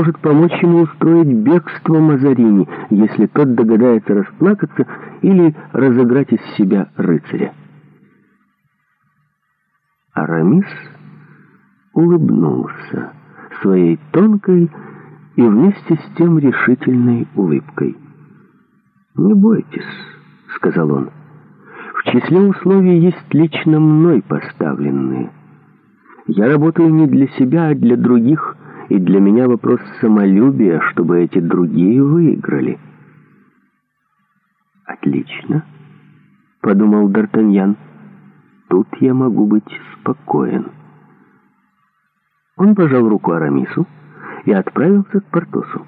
может помочь ему устроить бегство Мазарини, если тот догадается расплакаться или разыграть из себя рыцаря. Арамис улыбнулся своей тонкой и вместе с тем решительной улыбкой. «Не бойтесь», — сказал он, — «в числе условий есть лично мной поставленные. Я работаю не для себя, а для других и для меня вопрос самолюбия, чтобы эти другие выиграли. «Отлично», — подумал Д'Артаньян, — «тут я могу быть спокоен». Он пожал руку Арамису и отправился к Портосу.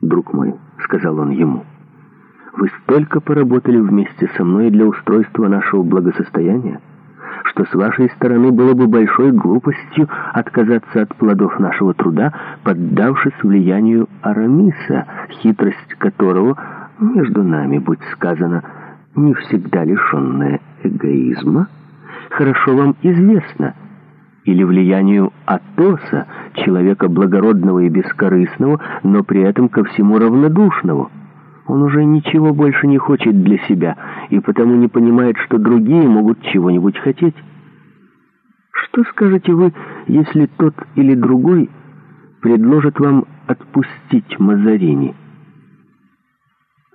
«Друг мой», — сказал он ему, — «вы столько поработали вместе со мной для устройства нашего благосостояния» что с вашей стороны было бы большой глупостью отказаться от плодов нашего труда, поддавшись влиянию Арамиса, хитрость которого, между нами, будь сказано, не всегда лишенная эгоизма, хорошо вам известна, или влиянию Атоса, человека благородного и бескорыстного, но при этом ко всему равнодушного». Он уже ничего больше не хочет для себя, и потому не понимает, что другие могут чего-нибудь хотеть. Что скажете вы, если тот или другой предложит вам отпустить Мазарини?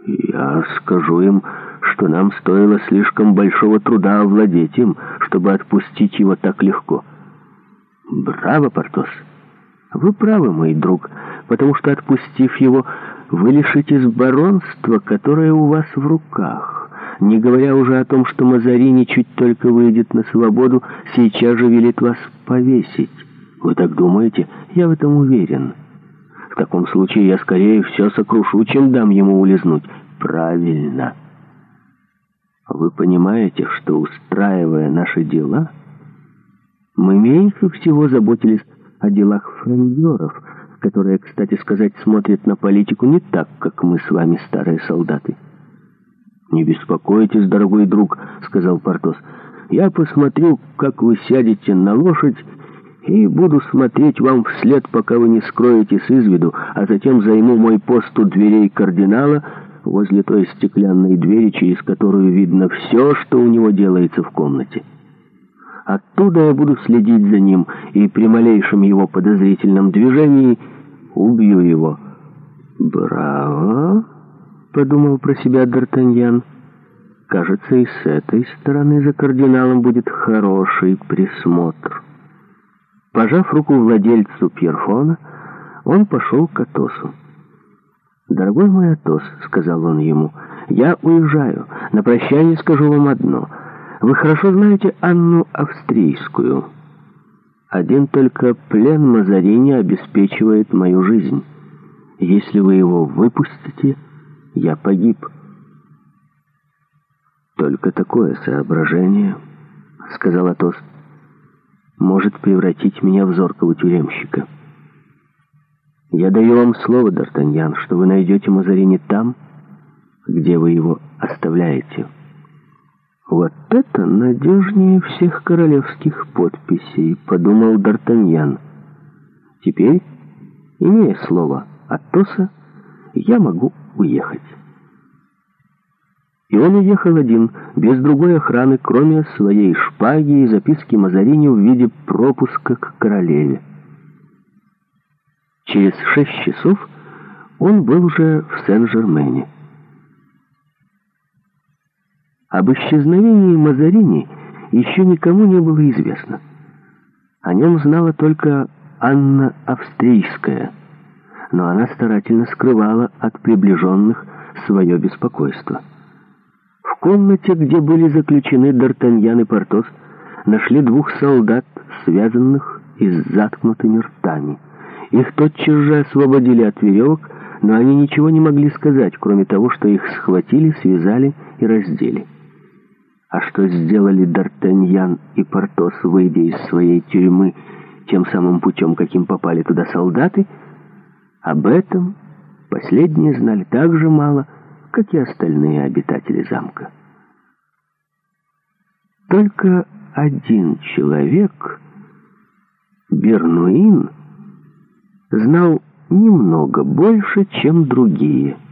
Я скажу им, что нам стоило слишком большого труда овладеть им, чтобы отпустить его так легко. Браво, Портос! Вы правы, мой друг, потому что, отпустив его, вы лишитесь баронства, которое у вас в руках. Не говоря уже о том, что Мазарини чуть только выйдет на свободу, сейчас же велит вас повесить. Вы так думаете? Я в этом уверен. В таком случае я скорее все сокрушу, чем дам ему улизнуть. Правильно. Вы понимаете, что, устраивая наши дела, мы меньше всего заботились о делах френдеров, которая, кстати сказать, смотрит на политику не так, как мы с вами, старые солдаты. «Не беспокойтесь, дорогой друг», — сказал Портос. «Я посмотрю, как вы сядете на лошадь, и буду смотреть вам вслед, пока вы не скроетесь из виду, а затем займу мой пост у дверей кардинала возле той стеклянной двери, через которую видно все, что у него делается в комнате». Оттуда я буду следить за ним, и при малейшем его подозрительном движении убью его». «Браво!» — подумал про себя Д'Артаньян. «Кажется, и с этой стороны за кардиналом будет хороший присмотр». Пожав руку владельцу Пьерфона, он пошел к Атосу. «Дорогой мой Атос», — сказал он ему, — «я уезжаю. На прощание скажу вам одно — вы хорошо знаете Анну Австрийскую. Один только плен Мазарини обеспечивает мою жизнь. Если вы его выпустите, я погиб. Только такое соображение, — сказал Атос, — может превратить меня в зоркого тюремщика. Я даю вам слово, Д'Артаньян, что вы найдете Мазарини там, где вы его оставляете». Вот это надежнее всех королевских подписей, подумал Д'Артаньян. Теперь, имея слово Атоса, я могу уехать. И он уехал один, без другой охраны, кроме своей шпаги и записки Мазарини в виде пропуска к королеве. Через шесть часов он был уже в Сен-Жермене. Об исчезновении Мазарини еще никому не было известно. О нем знала только Анна Австрийская, но она старательно скрывала от приближенных свое беспокойство. В комнате, где были заключены Д'Артаньян и Портос, нашли двух солдат, связанных и с заткнутыми ртами. Их тотчас же освободили от веревок, но они ничего не могли сказать, кроме того, что их схватили, связали и раздели. А что сделали Д'Артаньян и Портос, выйдя из своей тюрьмы тем самым путем, каким попали туда солдаты, об этом последние знали так же мало, как и остальные обитатели замка. Только один человек, Бернуин, знал немного больше, чем другие –